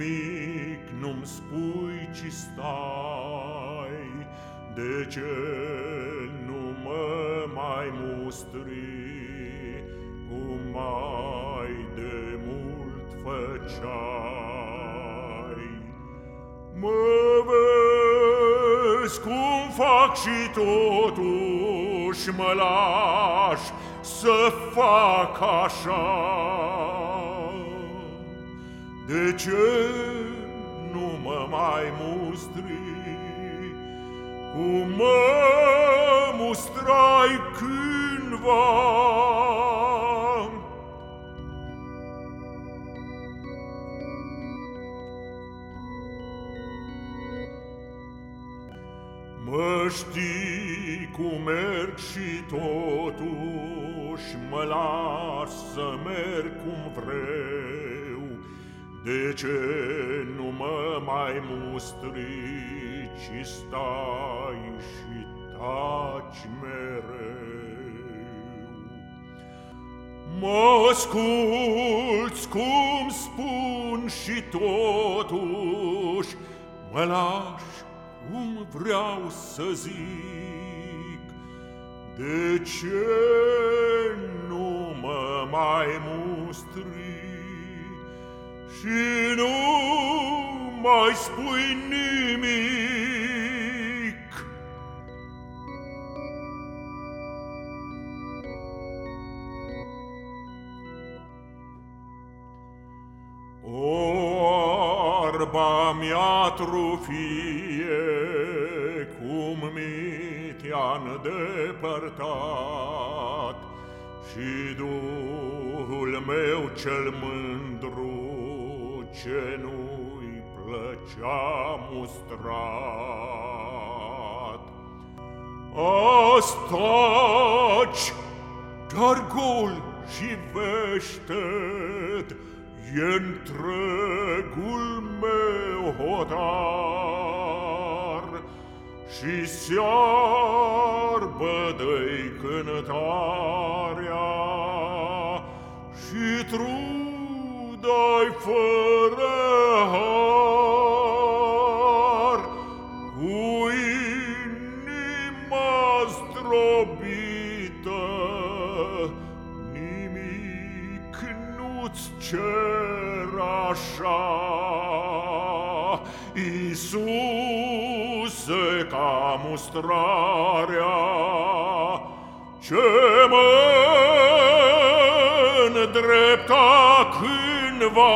nimic nu-mi spui, ci stai, De ce nu mă mai mustri, Cum mai de mult făceai? Mă vezi cum fac și totuși mă lași Să fac așa, de ce nu mă mai mustri cum mă mustrai cândva. Mă știi cum merg și totuși mă las să merg cum vreau. De ce nu mă mai mustri? ci stai și taci mereu. Mă asculți cum spun și totuși mă lași cum vreau să zic. De ce nu mă mai mustri și nu mai spui nimic? Orba mea trufie, cum mi te-a îndepărtat, Și Duhul meu cel mândru, ce nu-i plăcea mustrat. Astaci, dar gol și veștet, E întregul meu hotar Și searbă dă-i cântarea Și trudai fără nimic nu-ți cer așa. Iisuse, ca mustrarea, ce mă îndrepta cândva,